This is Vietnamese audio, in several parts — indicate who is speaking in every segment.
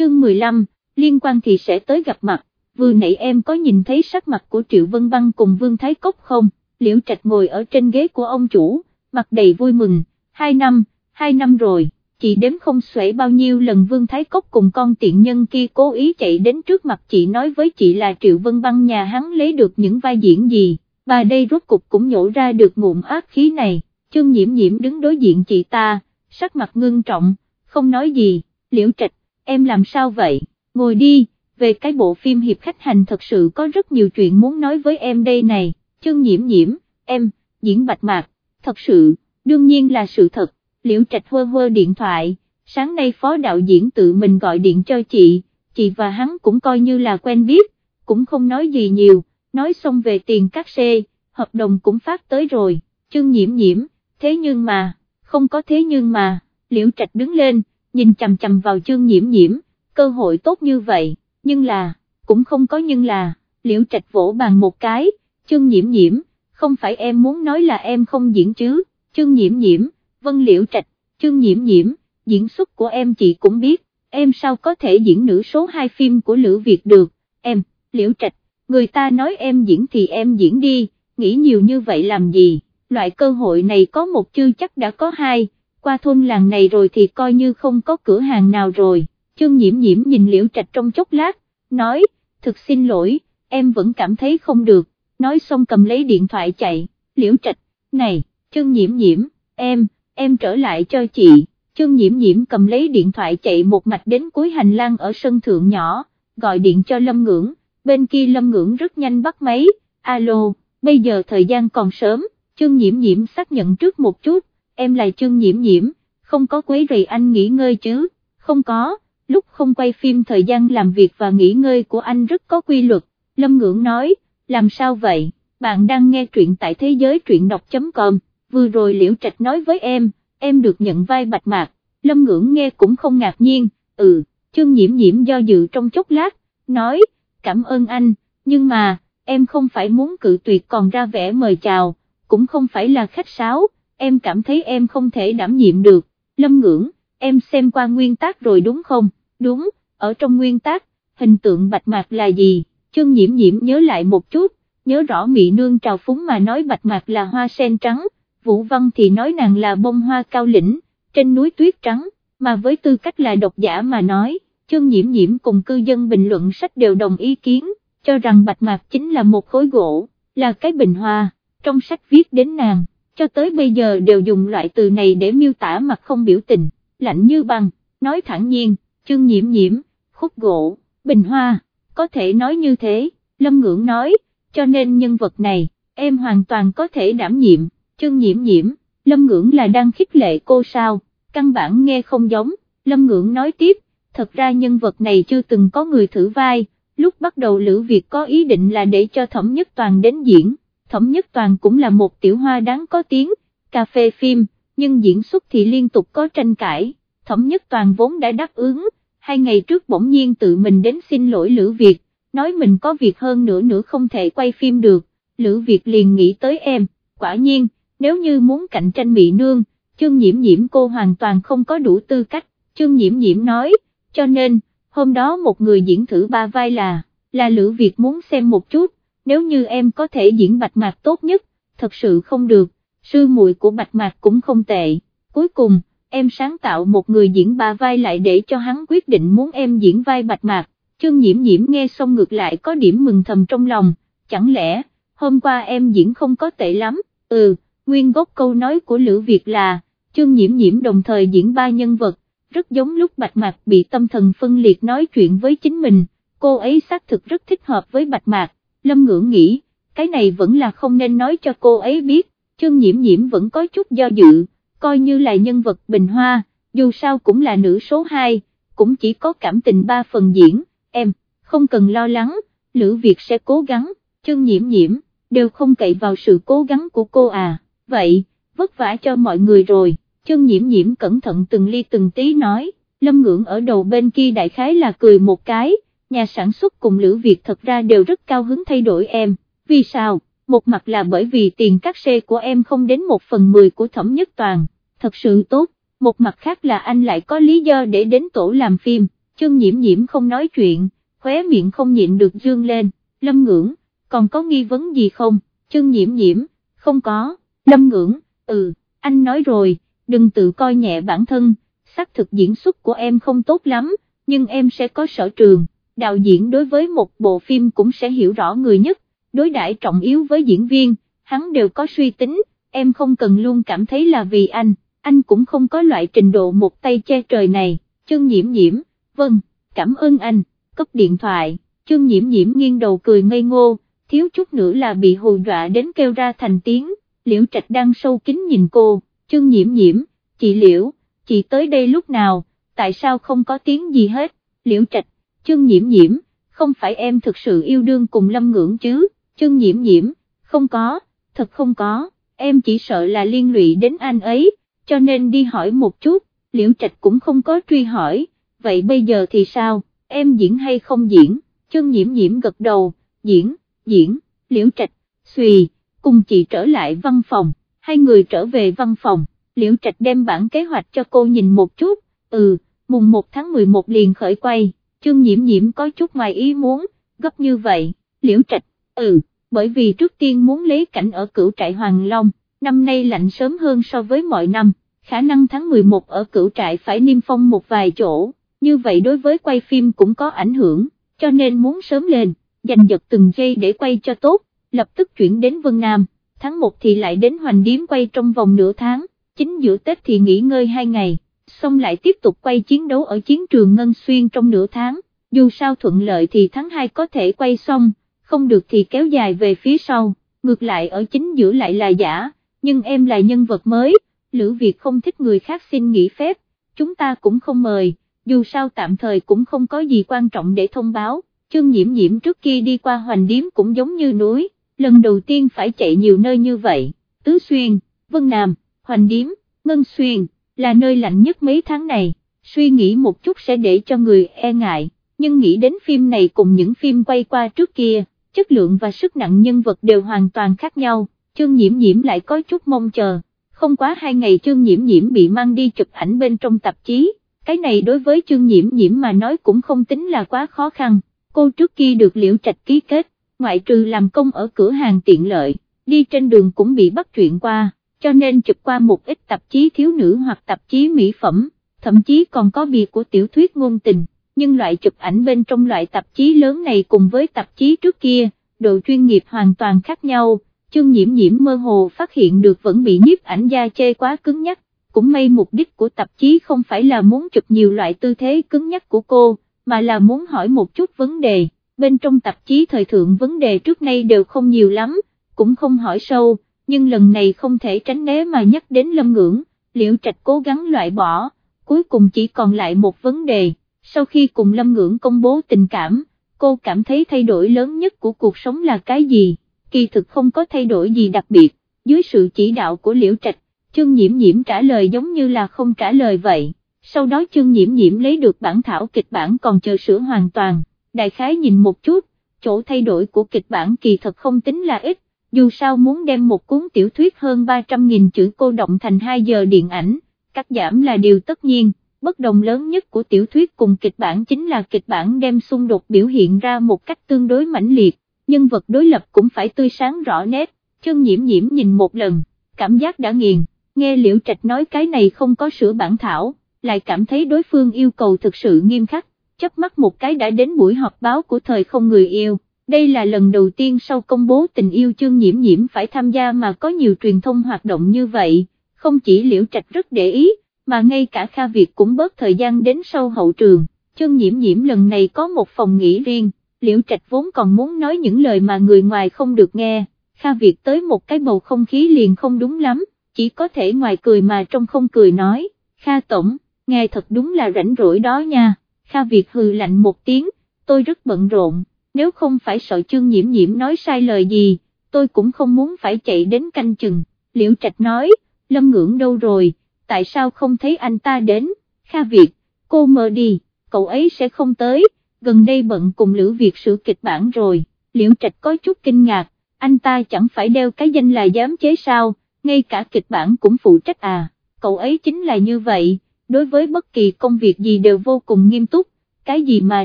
Speaker 1: chương 15, liên quan thì sẽ tới gặp mặt, vừa nãy em có nhìn thấy sắc mặt của Triệu Vân Băng cùng Vương Thái Cốc không, Liễu Trạch ngồi ở trên ghế của ông chủ, mặt đầy vui mừng, hai năm, hai năm rồi, chị đếm không xuể bao nhiêu lần Vương Thái Cốc cùng con tiện nhân kia cố ý chạy đến trước mặt chị nói với chị là Triệu Vân Băng nhà hắn lấy được những vai diễn gì, bà đây rốt cục cũng nhổ ra được ngụm ác khí này, chương nhiễm nhiễm đứng đối diện chị ta, sắc mặt ngưng trọng, không nói gì, Liễu Trạch, em làm sao vậy, ngồi đi, về cái bộ phim hiệp khách hành thật sự có rất nhiều chuyện muốn nói với em đây này, chương nhiễm nhiễm, em, diễn bạch mạc, thật sự, đương nhiên là sự thật, liễu trạch hơ hơ điện thoại, sáng nay phó đạo diễn tự mình gọi điện cho chị, chị và hắn cũng coi như là quen biết, cũng không nói gì nhiều, nói xong về tiền các xe, hợp đồng cũng phát tới rồi, chương nhiễm nhiễm, thế nhưng mà, không có thế nhưng mà, liễu trạch đứng lên, nhìn chằm chằm vào chương nhiễm nhiễm, cơ hội tốt như vậy, nhưng là, cũng không có nhưng là, liễu trạch vỗ bàn một cái, chương nhiễm nhiễm, không phải em muốn nói là em không diễn chứ, chương nhiễm nhiễm, vân liễu trạch, chương nhiễm nhiễm, diễn xuất của em chị cũng biết, em sao có thể diễn nữ số 2 phim của Lữ Việt được, em, liễu trạch, người ta nói em diễn thì em diễn đi, nghĩ nhiều như vậy làm gì, loại cơ hội này có một chưa chắc đã có hai, qua thôn làng này rồi thì coi như không có cửa hàng nào rồi, chương nhiễm nhiễm nhìn liễu trạch trong chốc lát, nói, thực xin lỗi, em vẫn cảm thấy không được, nói xong cầm lấy điện thoại chạy, liễu trạch, này, chương nhiễm nhiễm, em, em trở lại cho chị, chương nhiễm nhiễm cầm lấy điện thoại chạy một mạch đến cuối hành lang ở sân thượng nhỏ, gọi điện cho Lâm Ngưỡng, bên kia Lâm Ngưỡng rất nhanh bắt máy, alo, bây giờ thời gian còn sớm, chương nhiễm nhiễm xác nhận trước một chút, em là chương nhiễm nhiễm, không có quấy rầy anh nghỉ ngơi chứ, không có, lúc không quay phim thời gian làm việc và nghỉ ngơi của anh rất có quy luật, Lâm Ngưỡng nói, làm sao vậy, bạn đang nghe truyện tại thế giới truyện đọc.com, vừa rồi Liễu Trạch nói với em, em được nhận vai bạch mạc, Lâm Ngưỡng nghe cũng không ngạc nhiên, ừ, chương nhiễm nhiễm do dự trong chốc lát, nói, cảm ơn anh, nhưng mà, em không phải muốn cự tuyệt còn ra vẻ mời chào, cũng không phải là khách sáo, em cảm thấy em không thể đảm nhiệm được, Lâm Ngưỡng, em xem qua nguyên tác rồi đúng không, đúng, ở trong nguyên tác, hình tượng bạch mạc là gì? chương nhiễm nhiễm nhớ lại một chút, nhớ rõ mị nương trào phúng mà nói bạch mạc là hoa sen trắng, Vũ Văn thì nói nàng là bông hoa cao lĩnh, trên núi tuyết trắng, mà với tư cách là độc giả mà nói, chương nhiễm nhiễm cùng cư dân bình luận sách đều đồng ý kiến, cho rằng bạch mạc chính là một khối gỗ, là cái bình hoa, trong sách viết đến nàng, cho tới bây giờ đều dùng loại từ này để miêu tả mặt không biểu tình, lạnh như băng, nói thẳng nhiên, chương nhiễm nhiễm, khúc gỗ, bình hoa có thể nói như thế, Lâm Ngưỡng nói, cho nên nhân vật này, em hoàn toàn có thể đảm nhiệm, chương nhiễm nhiễm, Lâm Ngưỡng là đang khích lệ cô sao, căn bản nghe không giống, Lâm Ngưỡng nói tiếp, thật ra nhân vật này chưa từng có người thử vai, lúc bắt đầu Lữ Việt có ý định là để cho Thẩm Nhất Toàn đến diễn, Thẩm Nhất Toàn cũng là một tiểu hoa đáng có tiếng, cà phê phim, nhưng diễn xuất thì liên tục có tranh cãi, Thẩm Nhất Toàn vốn đã đáp ứng, hai ngày trước bỗng nhiên tự mình đến xin lỗi Lữ Việt, nói mình có việc hơn nữa nữa không thể quay phim được, Lữ Việt liền nghĩ tới em, quả nhiên, nếu như muốn cạnh tranh Mỹ Nương, chương nhiễm nhiễm cô hoàn toàn không có đủ tư cách, chương nhiễm nhiễm nói, cho nên, hôm đó một người diễn thử ba vai là, là Lữ Việt muốn xem một chút, nếu như em có thể diễn bạch mạc tốt nhất, thật sự không được, sư muội của bạch mạc cũng không tệ, cuối cùng, em sáng tạo một người diễn ba vai lại để cho hắn quyết định muốn em diễn vai bạch mạc, chương nhiễm nhiễm nghe xong ngược lại có điểm mừng thầm trong lòng, chẳng lẽ, hôm qua em diễn không có tệ lắm, ừ, nguyên gốc câu nói của Lữ Việt là, chương nhiễm nhiễm đồng thời diễn ba nhân vật, rất giống lúc bạch mạc bị tâm thần phân liệt nói chuyện với chính mình, cô ấy xác thực rất thích hợp với bạch mạc, lâm ngưỡng nghĩ, cái này vẫn là không nên nói cho cô ấy biết, Trương nhiễm nhiễm vẫn có chút do dự coi như là nhân vật bình hoa, dù sao cũng là nữ số 2, cũng chỉ có cảm tình ba phần diễn, em, không cần lo lắng, Lữ Việt sẽ cố gắng, Trương nhiễm nhiễm, đều không cậy vào sự cố gắng của cô à, vậy, vất vả cho mọi người rồi, Trương nhiễm nhiễm cẩn thận từng ly từng tí nói, lâm ngưỡng ở đầu bên kia đại khái là cười một cái, nhà sản xuất cùng Lữ Việt thật ra đều rất cao hứng thay đổi em, vì sao? một mặt là bởi vì tiền cắt xê của em không đến một phần mười của thẩm nhất toàn, thật sự tốt, một mặt khác là anh lại có lý do để đến tổ làm phim, chương nhiễm nhiễm không nói chuyện, khóe miệng không nhịn được dương lên, lâm ngưỡng, còn có nghi vấn gì không, chương nhiễm nhiễm, không có, lâm ngưỡng, ừ, anh nói rồi, đừng tự coi nhẹ bản thân, xác thực diễn xuất của em không tốt lắm, nhưng em sẽ có sở trường, đạo diễn đối với một bộ phim cũng sẽ hiểu rõ người nhất, đối đãi trọng yếu với diễn viên, hắn đều có suy tính, em không cần luôn cảm thấy là vì anh, anh cũng không có loại trình độ một tay che trời này, chương nhiễm nhiễm, vâng, cảm ơn anh, cấp điện thoại, chương nhiễm nhiễm nghiêng đầu cười ngây ngô, thiếu chút nữa là bị hù dọa đến kêu ra thành tiếng, liễu trạch đang sâu kín nhìn cô, chương nhiễm nhiễm, chị liễu, chị tới đây lúc nào, tại sao không có tiếng gì hết, liễu trạch, chương nhiễm nhiễm, không phải em thực sự yêu đương cùng lâm ngưỡng chứ, chương nhiễm nhiễm, không có, thật không có, em chỉ sợ là liên lụy đến anh ấy, cho nên đi hỏi một chút, liễu trạch cũng không có truy hỏi, vậy bây giờ thì sao, em diễn hay không diễn, chương nhiễm nhiễm gật đầu, diễn, diễn, liễu trạch, xùy, cùng chị trở lại văn phòng, hai người trở về văn phòng, liễu trạch đem bản kế hoạch cho cô nhìn một chút, ừ, mùng 1 tháng 11 liền khởi quay, chương nhiễm nhiễm có chút ngoài ý muốn, gấp như vậy, liễu trạch, ừ, bởi vì trước tiên muốn lấy cảnh ở cửu trại Hoàng Long, năm nay lạnh sớm hơn so với mọi năm, khả năng tháng 11 ở cửu trại phải niêm phong một vài chỗ, như vậy đối với quay phim cũng có ảnh hưởng, cho nên muốn sớm lên, giành giật từng giây để quay cho tốt, lập tức chuyển đến Vân Nam, tháng 1 thì lại đến Hoành Điếm quay trong vòng nửa tháng, chính giữa Tết thì nghỉ ngơi 2 ngày, xong lại tiếp tục quay chiến đấu ở chiến trường Ngân Xuyên trong nửa tháng, dù sao thuận lợi thì tháng 2 có thể quay xong, không được thì kéo dài về phía sau, ngược lại ở chính giữa lại là giả, nhưng em là nhân vật mới, Lữ Việt không thích người khác xin nghỉ phép, chúng ta cũng không mời, dù sao tạm thời cũng không có gì quan trọng để thông báo, chương nhiễm nhiễm trước kia đi qua hoành điếm cũng giống như núi, lần đầu tiên phải chạy nhiều nơi như vậy, Tứ Xuyên, Vân Nam, Hoành Điếm, Ngân Xuyên, là nơi lạnh nhất mấy tháng này, suy nghĩ một chút sẽ để cho người e ngại, nhưng nghĩ đến phim này cùng những phim quay qua trước kia, chất lượng và sức nặng nhân vật đều hoàn toàn khác nhau, chương nhiễm nhiễm lại có chút mong chờ, không quá hai ngày chương nhiễm nhiễm bị mang đi chụp ảnh bên trong tạp chí, cái này đối với chương nhiễm nhiễm mà nói cũng không tính là quá khó khăn, cô trước kia được liễu trạch ký kết, ngoại trừ làm công ở cửa hàng tiện lợi, đi trên đường cũng bị bắt chuyện qua, cho nên chụp qua một ít tạp chí thiếu nữ hoặc tạp chí mỹ phẩm, thậm chí còn có bìa của tiểu thuyết ngôn tình nhưng loại chụp ảnh bên trong loại tạp chí lớn này cùng với tạp chí trước kia, độ chuyên nghiệp hoàn toàn khác nhau, chương nhiễm nhiễm mơ hồ phát hiện được vẫn bị nhiếp ảnh gia chê quá cứng nhắc, cũng may mục đích của tạp chí không phải là muốn chụp nhiều loại tư thế cứng nhắc của cô, mà là muốn hỏi một chút vấn đề, bên trong tạp chí thời thượng vấn đề trước nay đều không nhiều lắm, cũng không hỏi sâu, nhưng lần này không thể tránh né mà nhắc đến lâm ngưỡng, liễu trạch cố gắng loại bỏ, cuối cùng chỉ còn lại một vấn đề sau khi cùng Lâm Ngưỡng công bố tình cảm, cô cảm thấy thay đổi lớn nhất của cuộc sống là cái gì, kỳ thực không có thay đổi gì đặc biệt, dưới sự chỉ đạo của Liễu Trạch, Trương Nhiễm Nhiễm trả lời giống như là không trả lời vậy, sau đó Trương Nhiễm Nhiễm lấy được bản thảo kịch bản còn chờ sửa hoàn toàn, đại khái nhìn một chút, chỗ thay đổi của kịch bản kỳ thật không tính là ít, dù sao muốn đem một cuốn tiểu thuyết hơn 300.000 chữ cô động thành 2 giờ điện ảnh, cắt giảm là điều tất nhiên. Bất đồng lớn nhất của tiểu thuyết cùng kịch bản chính là kịch bản đem xung đột biểu hiện ra một cách tương đối mãnh liệt, nhân vật đối lập cũng phải tươi sáng rõ nét, chân nhiễm nhiễm nhìn một lần, cảm giác đã nghiền, nghe liễu trạch nói cái này không có sửa bản thảo, lại cảm thấy đối phương yêu cầu thực sự nghiêm khắc, chấp mắt một cái đã đến buổi họp báo của thời không người yêu. Đây là lần đầu tiên sau công bố tình yêu chương nhiễm nhiễm phải tham gia mà có nhiều truyền thông hoạt động như vậy, không chỉ liễu trạch rất để ý, mà ngay cả Kha Việt cũng bớt thời gian đến sau hậu trường, chương nhiễm nhiễm lần này có một phòng nghỉ riêng, liễu trạch vốn còn muốn nói những lời mà người ngoài không được nghe, Kha Việt tới một cái bầu không khí liền không đúng lắm, chỉ có thể ngoài cười mà trong không cười nói, Kha Tổng, nghe thật đúng là rảnh rỗi đó nha, Kha Việt hừ lạnh một tiếng, tôi rất bận rộn, nếu không phải sợ chương nhiễm nhiễm nói sai lời gì, tôi cũng không muốn phải chạy đến canh chừng, liễu trạch nói, lâm ngưỡng đâu rồi, tại sao không thấy anh ta đến, Kha Việt, cô mơ đi, cậu ấy sẽ không tới, gần đây bận cùng Lữ Việt sửa kịch bản rồi, Liễu Trạch có chút kinh ngạc, anh ta chẳng phải đeo cái danh là giám chế sao, ngay cả kịch bản cũng phụ trách à, cậu ấy chính là như vậy, đối với bất kỳ công việc gì đều vô cùng nghiêm túc, cái gì mà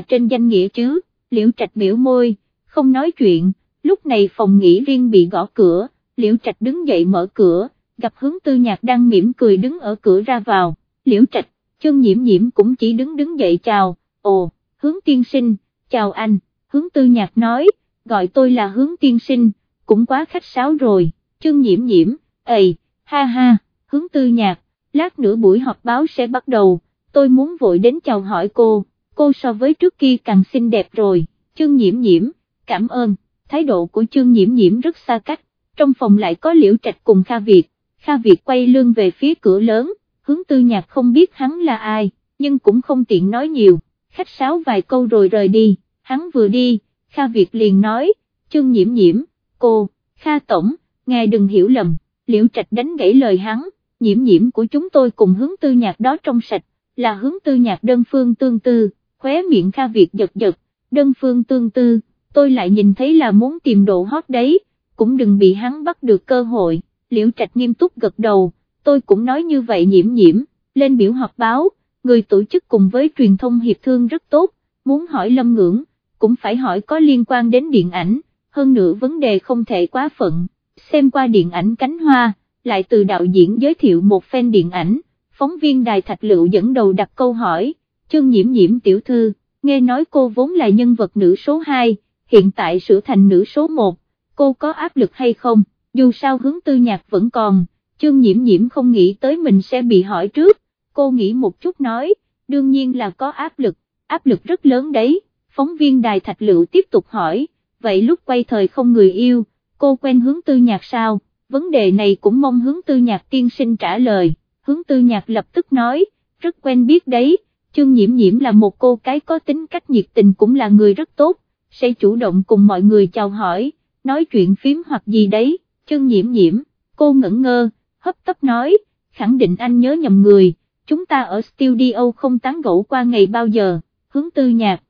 Speaker 1: trên danh nghĩa chứ, liễu trạch biểu môi, không nói chuyện, lúc này phòng nghỉ riêng bị gõ cửa, liễu trạch đứng dậy mở cửa, gặp hướng tư nhạc đang mỉm cười đứng ở cửa ra vào, liễu trạch, chân nhiễm nhiễm cũng chỉ đứng đứng dậy chào, ồ, hướng tiên sinh, chào anh, hướng tư nhạc nói, gọi tôi là hướng tiên sinh, cũng quá khách sáo rồi, chân nhiễm nhiễm, ầy, ha ha, hướng tư nhạc, lát nữa buổi họp báo sẽ bắt đầu, tôi muốn vội đến chào hỏi cô, cô so với trước kia càng xinh đẹp rồi, chương nhiễm nhiễm, cảm ơn, thái độ của chương nhiễm nhiễm rất xa cách, trong phòng lại có liễu trạch cùng Kha Việt, Kha Việt quay lưng về phía cửa lớn, hướng tư nhạc không biết hắn là ai, nhưng cũng không tiện nói nhiều, khách sáo vài câu rồi rời đi, hắn vừa đi, Kha Việt liền nói, chương nhiễm nhiễm, cô, Kha Tổng, ngài đừng hiểu lầm, liễu trạch đánh gãy lời hắn, nhiễm nhiễm của chúng tôi cùng hướng tư nhạc đó trong sạch, là hướng tư nhạc đơn phương tương tư, khóe miệng Kha Việt giật giật, đơn phương tương tư, tôi lại nhìn thấy là muốn tìm độ hot đấy, cũng đừng bị hắn bắt được cơ hội, liễu trạch nghiêm túc gật đầu, tôi cũng nói như vậy nhiễm nhiễm, lên biểu họp báo, người tổ chức cùng với truyền thông hiệp thương rất tốt, muốn hỏi lâm ngưỡng, cũng phải hỏi có liên quan đến điện ảnh, hơn nữa vấn đề không thể quá phận, xem qua điện ảnh cánh hoa, lại từ đạo diễn giới thiệu một fan điện ảnh, phóng viên đài thạch lựu dẫn đầu đặt câu hỏi, chương nhiễm nhiễm tiểu thư, nghe nói cô vốn là nhân vật nữ số 2, hiện tại sửa thành nữ số 1, cô có áp lực hay không, dù sao hướng tư nhạc vẫn còn, chương nhiễm nhiễm không nghĩ tới mình sẽ bị hỏi trước, cô nghĩ một chút nói, đương nhiên là có áp lực, áp lực rất lớn đấy, phóng viên đài thạch lựu tiếp tục hỏi, vậy lúc quay thời không người yêu, cô quen hướng tư nhạc sao, vấn đề này cũng mong hướng tư nhạc tiên sinh trả lời, hướng tư nhạc lập tức nói, rất quen biết đấy, chương nhiễm nhiễm là một cô cái có tính cách nhiệt tình cũng là người rất tốt, sẽ chủ động cùng mọi người chào hỏi, nói chuyện phím hoặc gì đấy, chương nhiễm nhiễm, cô ngẩn ngơ, hấp tấp nói, khẳng định anh nhớ nhầm người, chúng ta ở studio không tán gẫu qua ngày bao giờ, hướng tư nhạc,